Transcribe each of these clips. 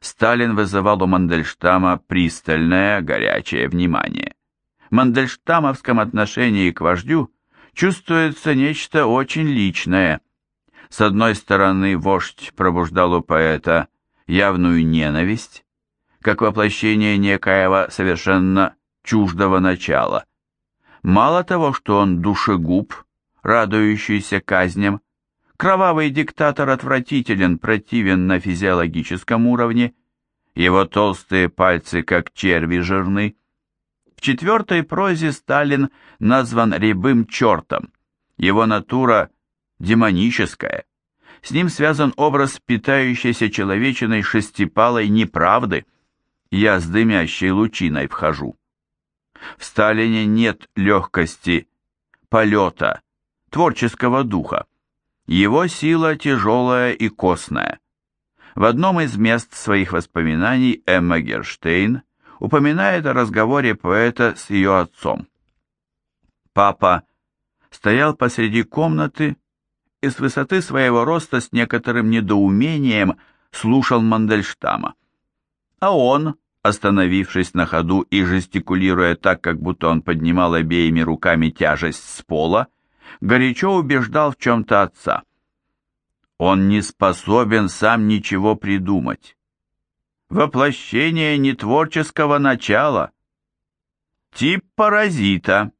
Сталин вызывал у Мандельштама пристальное, горячее внимание. В мандельштамовском отношении к вождю чувствуется нечто очень личное. С одной стороны, вождь пробуждал у поэта явную ненависть, как воплощение некоего совершенно чуждого начала. Мало того, что он душегуб, радующийся казням, кровавый диктатор отвратителен, противен на физиологическом уровне, его толстые пальцы, как черви, жирны. В четвертой прозе Сталин назван рябым чертом, его натура демоническая. С ним связан образ питающейся человечиной шестипалой неправды. Я с дымящей лучиной вхожу. В Сталине нет легкости, полета, творческого духа. Его сила тяжелая и костная. В одном из мест своих воспоминаний Эмма Герштейн упоминает о разговоре поэта с ее отцом. Папа стоял посреди комнаты и с высоты своего роста с некоторым недоумением слушал Мандельштама. А он, остановившись на ходу и жестикулируя так, как будто он поднимал обеими руками тяжесть с пола, горячо убеждал в чем-то отца. Он не способен сам ничего придумать. Воплощение нетворческого начала. Тип паразита.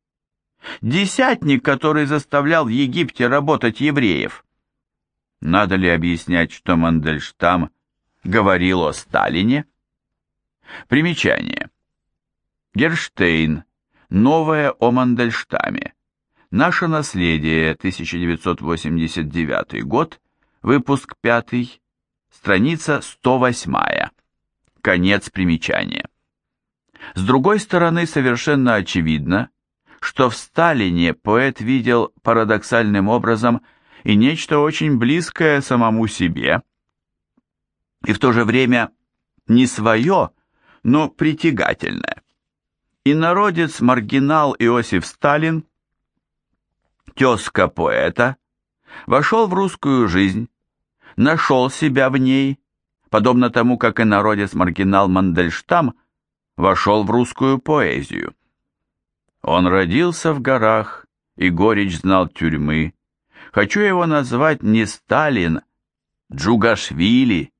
Десятник, который заставлял в Египте работать евреев. Надо ли объяснять, что Мандельштам говорил о Сталине? Примечание. Герштейн. Новое о Мандельштаме. Наше наследие, 1989 год, выпуск 5, страница 108. Конец примечания. С другой стороны, совершенно очевидно, что в Сталине поэт видел парадоксальным образом и нечто очень близкое самому себе, и в то же время не свое, но притягательное. И народец-маргинал Иосиф Сталин тезка поэта, вошел в русскую жизнь, нашел себя в ней, подобно тому, как и народец-маргинал Мандельштам вошел в русскую поэзию. Он родился в горах, и горечь знал тюрьмы. Хочу его назвать не Сталин, Джугашвили.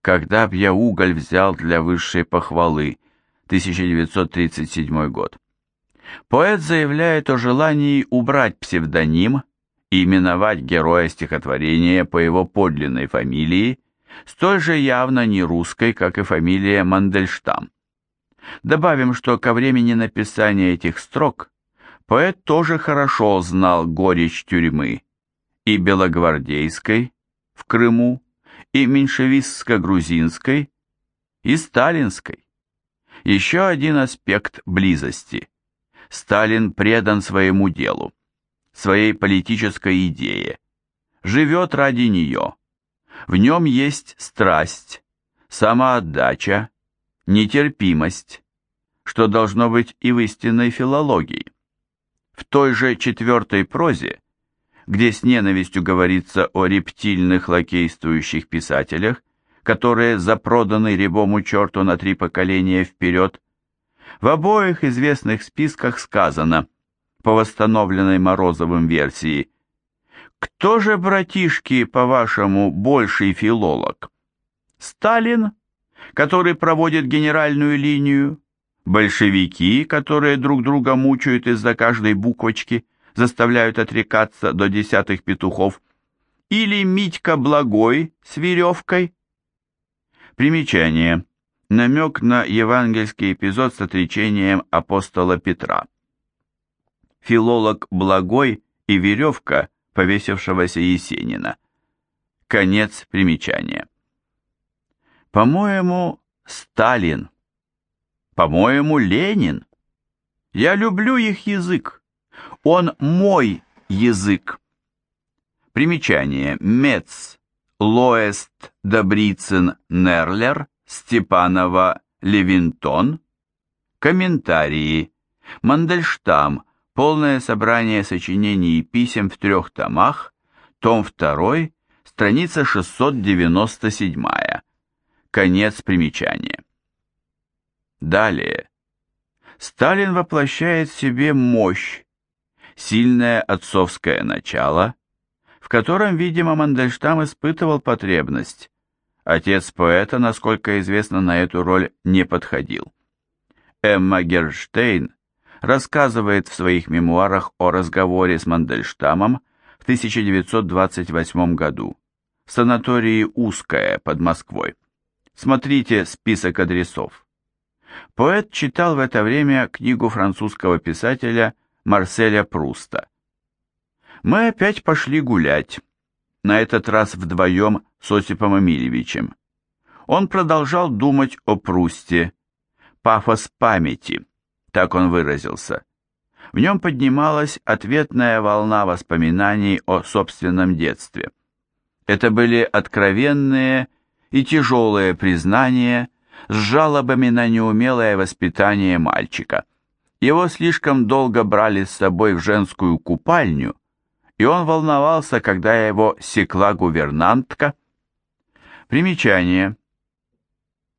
Когда б я уголь взял для высшей похвалы, 1937 год. Поэт заявляет о желании убрать псевдоним и именовать героя стихотворения по его подлинной фамилии, столь же явно не русской, как и фамилия Мандельштам. Добавим, что ко времени написания этих строк поэт тоже хорошо знал горечь тюрьмы и белогвардейской в Крыму, и меньшевистско-грузинской, и сталинской. Еще один аспект близости – Сталин предан своему делу, своей политической идее, живет ради нее. В нем есть страсть, самоотдача, нетерпимость, что должно быть и в истинной филологии. В той же четвертой прозе, где с ненавистью говорится о рептильных лакействующих писателях, которые запроданы рябому черту на три поколения вперед, в обоих известных списках сказано, по восстановленной Морозовым версии, «Кто же, братишки, по-вашему, больший филолог? Сталин, который проводит генеральную линию, большевики, которые друг друга мучают из-за каждой буквочки, заставляют отрекаться до десятых петухов, или Митька Благой с веревкой?» Примечание намек на евангельский эпизод с отречением апостола Петра. Филолог Благой и веревка, повесившегося Есенина. Конец примечания. По-моему, Сталин. По-моему, Ленин. Я люблю их язык. Он мой язык. Примечание. Мец, Лоэст, Добрицын, Нерлер – Степанова Левинтон. Комментарии. Мандельштам. Полное собрание сочинений и писем в трех томах. Том 2. Страница 697. Конец примечания. Далее. Сталин воплощает в себе мощь, сильное отцовское начало, в котором, видимо, Мандельштам испытывал потребность. Отец поэта, насколько известно, на эту роль не подходил. Эмма Герштейн рассказывает в своих мемуарах о разговоре с Мандельштамом в 1928 году в санатории «Узкое» под Москвой. Смотрите список адресов. Поэт читал в это время книгу французского писателя Марселя Пруста. Мы опять пошли гулять, на этот раз вдвоем с Осипом Эмильевичем. Он продолжал думать о Прусте, пафос памяти, так он выразился. В нем поднималась ответная волна воспоминаний о собственном детстве. Это были откровенные и тяжелые признания с жалобами на неумелое воспитание мальчика. Его слишком долго брали с собой в женскую купальню, и он волновался, когда его секла гувернантка. Примечание.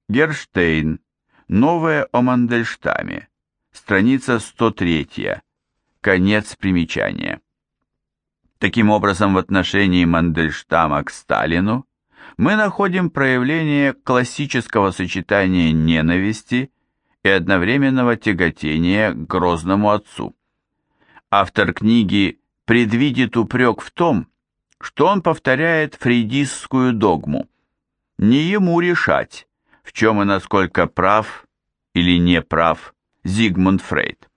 Герштейн. Новое о Мандельштаме. Страница 103. Конец примечания. Таким образом, в отношении Мандельштама к Сталину мы находим проявление классического сочетания ненависти и одновременного тяготения к грозному отцу. Автор книги предвидит упрек в том, что он повторяет фрейдистскую догму. Не ему решать, в чем и насколько прав или не прав Зигмунд Фрейд.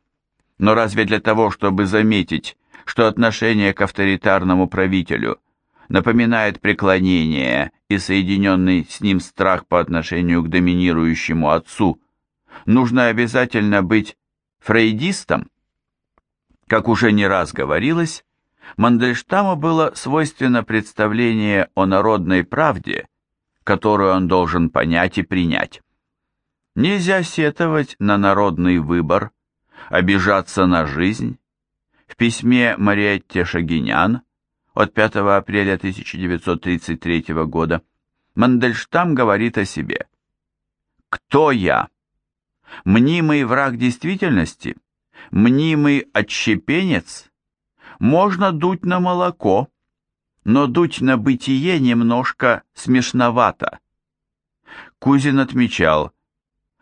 Но разве для того, чтобы заметить, что отношение к авторитарному правителю напоминает преклонение и соединенный с ним страх по отношению к доминирующему отцу, нужно обязательно быть фрейдистом? Как уже не раз говорилось, Мандельштаму было свойственно представление о народной правде, которую он должен понять и принять. Нельзя сетовать на народный выбор, обижаться на жизнь. В письме Мариетте Шагинян от 5 апреля 1933 года Мандельштам говорит о себе. «Кто я? Мнимый враг действительности? Мнимый отщепенец? Можно дуть на молоко, но дуть на бытие немножко смешновато». Кузин отмечал,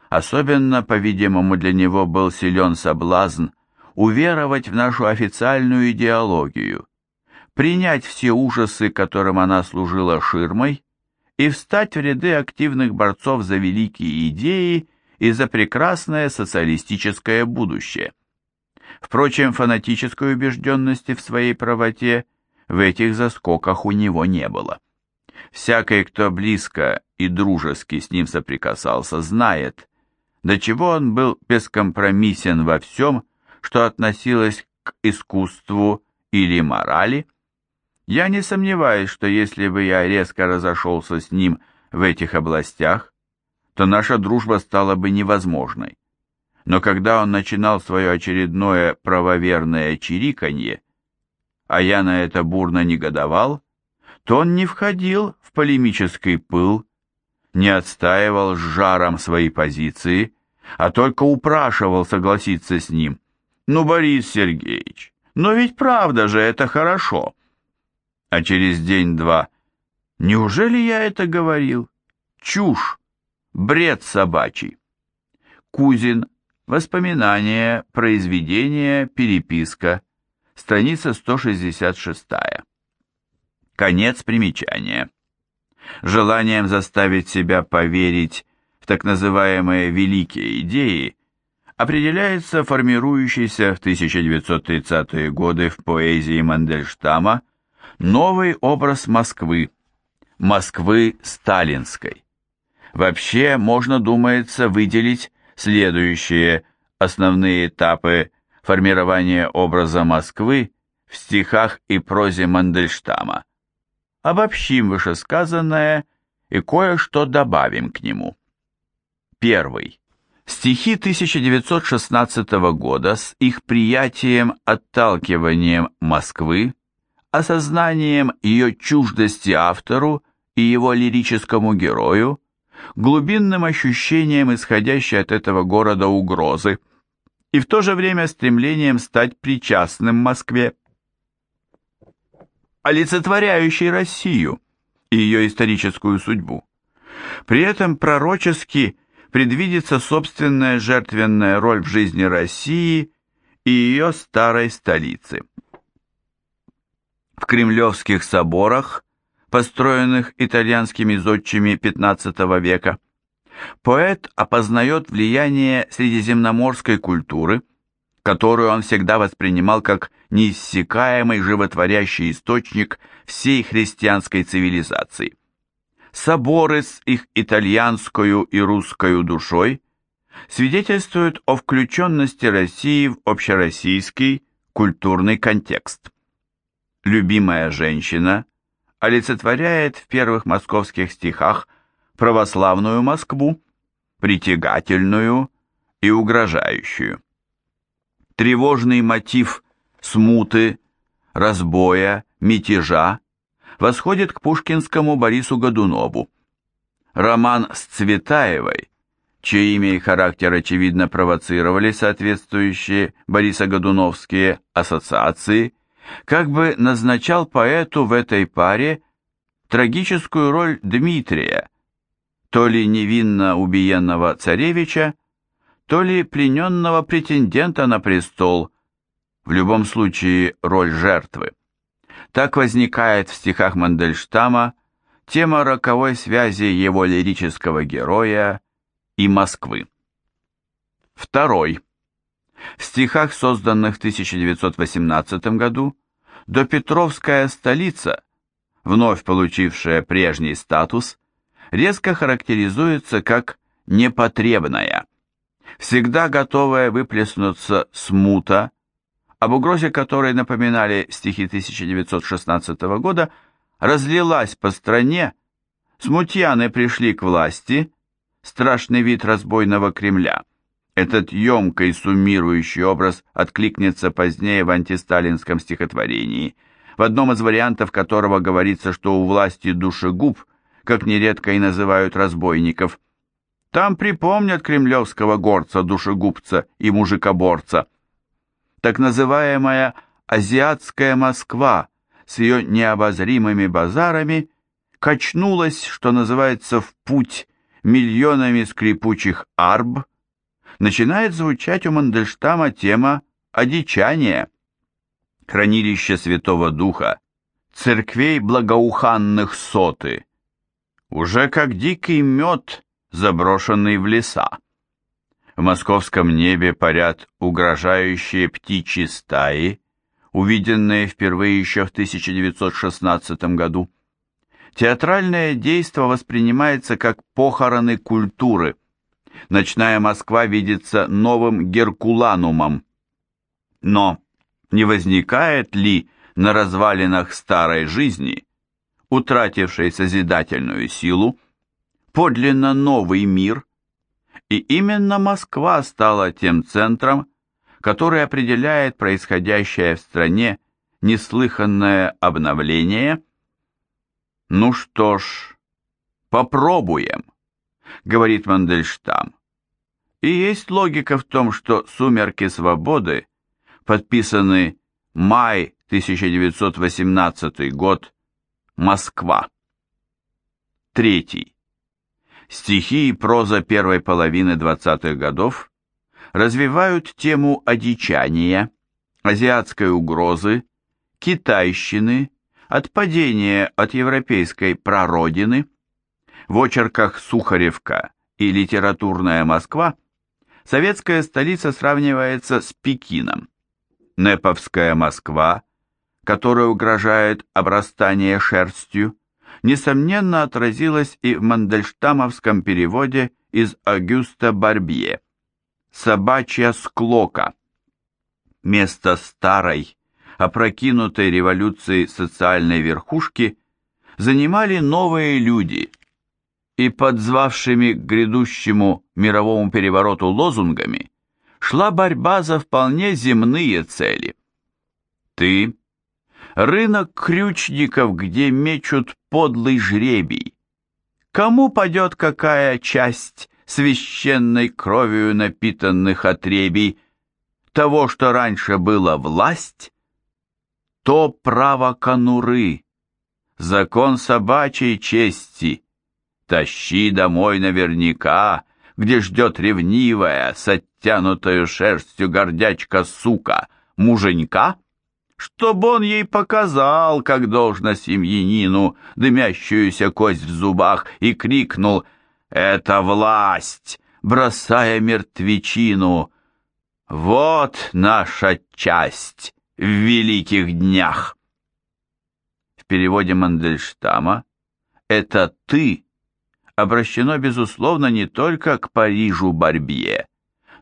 особенно, по-видимому, для него был силен соблазн уверовать в нашу официальную идеологию, принять все ужасы, которым она служила ширмой, и встать в ряды активных борцов за великие идеи и за прекрасное социалистическое будущее. Впрочем, фанатической убежденности в своей правоте в этих заскоках у него не было. Всякий, кто близко и дружески с ним соприкасался, знает, до чего он был бескомпромиссен во всем, что относилось к искусству или морали, я не сомневаюсь, что если бы я резко разошелся с ним в этих областях, то наша дружба стала бы невозможной. Но когда он начинал свое очередное правоверное чириканье, а я на это бурно негодовал, то он не входил в полемический пыл, не отстаивал с жаром свои позиции, а только упрашивал согласиться с ним. «Ну, Борис Сергеевич, но ведь правда же это хорошо!» а через день-два. Неужели я это говорил? Чушь! Бред собачий! Кузин. Воспоминания, произведение, переписка. Страница 166. Конец примечания. Желанием заставить себя поверить в так называемые «великие идеи» определяется формирующийся в 1930-е годы в поэзии Мандельштама Новый образ Москвы. Москвы сталинской. Вообще можно, думается, выделить следующие основные этапы формирования образа Москвы в стихах и прозе Мандельштама. Обобщим вышесказанное и кое-что добавим к нему. Первый. Стихи 1916 года с их приятием, отталкиванием Москвы осознанием ее чуждости автору и его лирическому герою, глубинным ощущением исходящей от этого города угрозы и в то же время стремлением стать причастным Москве, олицетворяющей Россию и ее историческую судьбу. При этом пророчески предвидится собственная жертвенная роль в жизни России и ее старой столицы. В кремлевских соборах, построенных итальянскими зодчими XV века, поэт опознает влияние средиземноморской культуры, которую он всегда воспринимал как неиссякаемый животворящий источник всей христианской цивилизации. Соборы с их итальянскую и русскую душой свидетельствуют о включенности России в общероссийский культурный контекст. Любимая женщина олицетворяет в первых московских стихах православную Москву, притягательную и угрожающую. Тревожный мотив смуты, разбоя, мятежа восходит к пушкинскому Борису Годунову. Роман с Цветаевой, чье имя и характер очевидно провоцировали соответствующие Бориса Годуновские ассоциации, как бы назначал поэту в этой паре трагическую роль Дмитрия, то ли невинно убиенного царевича, то ли плененного претендента на престол, в любом случае роль жертвы. Так возникает в стихах Мандельштама тема роковой связи его лирического героя и Москвы. Второй. В стихах, созданных в 1918 году, допетровская столица, вновь получившая прежний статус, резко характеризуется как непотребная, всегда готовая выплеснуться смута, об угрозе которой напоминали стихи 1916 года, разлилась по стране, смутьяны пришли к власти, страшный вид разбойного Кремля. Этот емкий суммирующий образ откликнется позднее в антисталинском стихотворении, в одном из вариантов которого говорится, что у власти душегуб, как нередко и называют разбойников, там припомнят кремлевского горца-душегубца и мужикоборца – так называемая «азиатская Москва» с ее необозримыми базарами качнулась, что называется, в путь миллионами скрипучих арб, начинает звучать у Мандельштама тема одичания. Хранилище Святого Духа, церквей благоуханных соты, уже как дикий мед, заброшенный в леса. В московском небе парят угрожающие птичьи стаи, увиденные впервые еще в 1916 году. Театральное действо воспринимается как похороны культуры. Ночная Москва видится новым Геркуланумом. Но не возникает ли на развалинах старой жизни, утратившей созидательную силу, подлинно новый мир – и именно Москва стала тем центром, который определяет происходящее в стране неслыханное обновление. «Ну что ж, попробуем», — говорит Мандельштам. И есть логика в том, что «Сумерки свободы» подписаны май 1918 год, Москва. Третий. Стихи и проза первой половины 20-х годов развивают тему одичания, азиатской угрозы, китайщины, отпадения от европейской прародины. В очерках «Сухаревка» и «Литературная Москва» советская столица сравнивается с Пекином. Неповская Москва, которая угрожает обрастание шерстью, несомненно отразилось и в мандельштамовском переводе из Агюста Барбье. «Собачья склока». Место старой, опрокинутой революции социальной верхушки занимали новые люди, и подзвавшими к грядущему мировому перевороту лозунгами шла борьба за вполне земные цели. Ты Рынок крючников, где мечут подлый жребий. Кому падет какая часть священной кровью напитанных отребий того, что раньше было власть? То право конуры, закон собачьей чести. Тащи домой наверняка, где ждет ревнивая, с оттянутою шерстью гордячка-сука, муженька, чтоб он ей показал, как должно семьянину, дымящуюся кость в зубах, и крикнул «Это власть!», бросая мертвечину. «Вот наша часть в великих днях!» В переводе Мандельштама «Это ты» обращено, безусловно, не только к Парижу Барбье,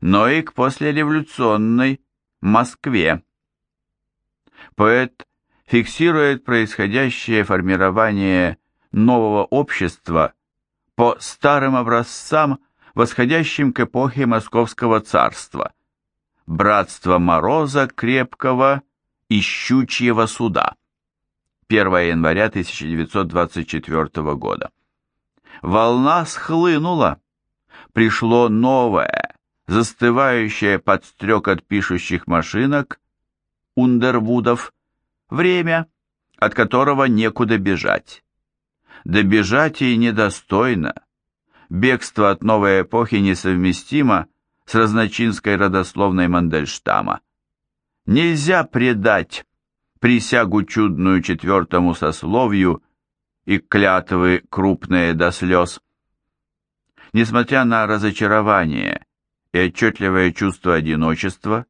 но и к послереволюционной Москве. Поэт фиксирует происходящее формирование нового общества по старым образцам, восходящим к эпохе Московского царства, братство Мороза Крепкого и Щучьего суда. 1 января 1924 года. Волна схлынула, пришло новое, застывающее под стрекот пишущих машинок, Ундервудов, время, от которого некуда бежать. Добежать ей недостойно. Бегство от новой эпохи несовместимо с разночинской родословной Мандельштама. Нельзя предать присягу чудную четвертому сословию и клятвы крупные до слез. Несмотря на разочарование и отчетливое чувство одиночества,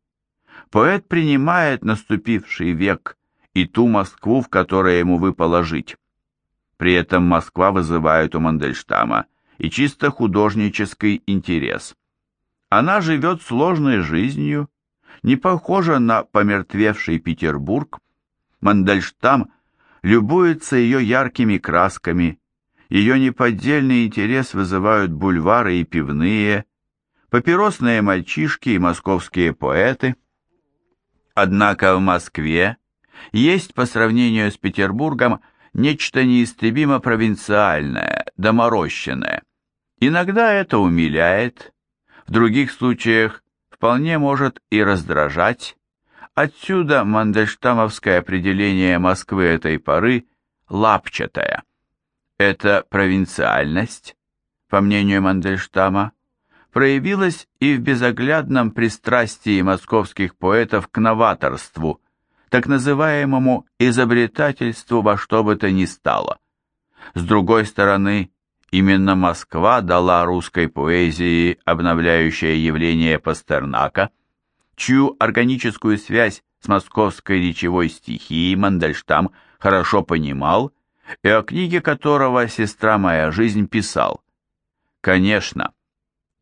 поэт принимает наступивший век и ту Москву, в которой ему выпало жить. При этом Москва вызывает у Мандельштама и чисто художнический интерес. Она живет сложной жизнью, не похожа на помертвевший Петербург. Мандельштам любуется ее яркими красками, ее неподдельный интерес вызывают бульвары и пивные, папиросные мальчишки и московские поэты – Однако в Москве есть по сравнению с Петербургом нечто неистребимо провинциальное, доморощенное. Иногда это умиляет, в других случаях вполне может и раздражать. Отсюда мандельштамовское определение Москвы этой поры «лапчатая». Это провинциальность, по мнению Мандельштама, проявилась и в безоглядном пристрастии московских поэтов к новаторству, так называемому изобретательству во что бы то ни стало. С другой стороны, именно Москва дала русской поэзии обновляющее явление Пастернака, чью органическую связь с московской речевой стихией Мандельштам хорошо понимал, и о книге которого «Сестра моя жизнь» писал. Конечно,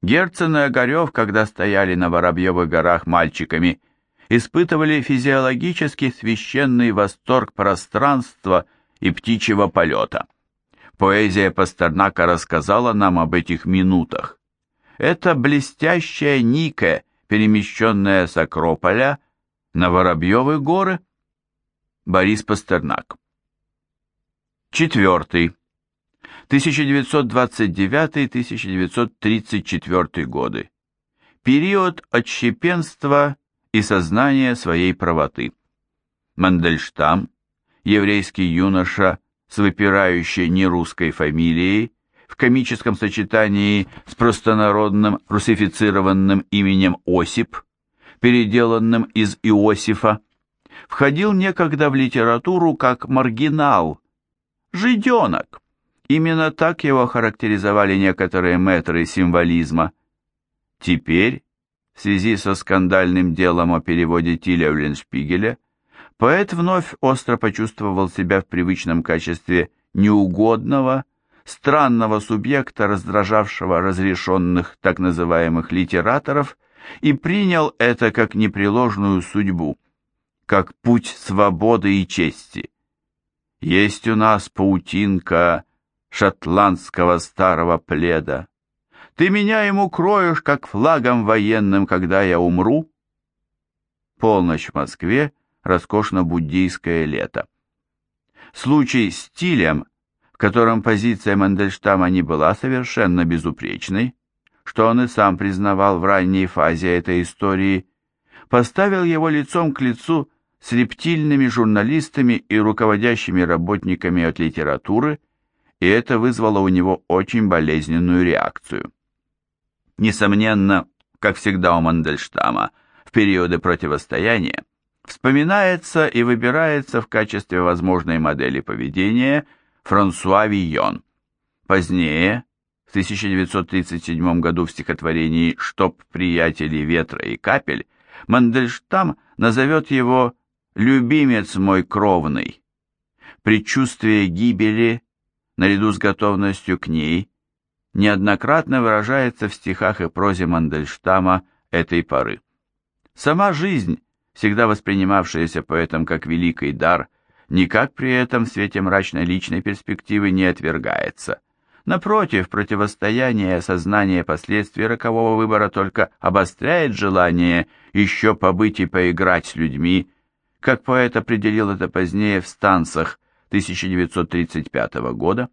Герцен и Огарев, когда стояли на Воробьевых горах мальчиками, испытывали физиологически священный восторг пространства и птичьего полета. Поэзия Пастернака рассказала нам об этих минутах. Это блестящая Ника, перемещенная с Акрополя на Воробьевы горы. Борис Пастернак. Четвертый. 1929-1934 годы. Период отщепенства и сознания своей правоты. Мандельштам, еврейский юноша с выпирающей нерусской фамилией, в комическом сочетании с простонародным русифицированным именем Осип, переделанным из Иосифа, входил некогда в литературу как маргинал, жиденок, Именно так его характеризовали некоторые мэтры символизма. Теперь, в связи со скандальным делом о переводе Тиля Леншпигеля, поэт вновь остро почувствовал себя в привычном качестве неугодного, странного субъекта, раздражавшего разрешенных так называемых литераторов, и принял это как непреложную судьбу, как путь свободы и чести. Есть у нас паутинка шотландского старого пледа. Ты меня ему кроешь, как флагом военным, когда я умру. Полночь в Москве, роскошно-буддийское лето. Случай с стилем в котором позиция Мандельштама не была совершенно безупречной, что он и сам признавал в ранней фазе этой истории, поставил его лицом к лицу с рептильными журналистами и руководящими работниками от литературы, и это вызвало у него очень болезненную реакцию. Несомненно, как всегда у Мандельштама, в периоды противостояния, вспоминается и выбирается в качестве возможной модели поведения Франсуа Вийон. Позднее, в 1937 году в стихотворении «Чтоб приятели ветра и капель» Мандельштам назовет его «любимец мой кровный». Предчувствие гибели, наряду с готовностью к ней, неоднократно выражается в стихах и прозе Мандельштама этой поры. Сама жизнь, всегда воспринимавшаяся поэтом как великий дар, никак при этом в свете мрачной личной перспективы не отвергается. Напротив, противостояние и осознание последствий рокового выбора только обостряет желание еще побыть и поиграть с людьми, как поэт определил это позднее в станцах 1935 года.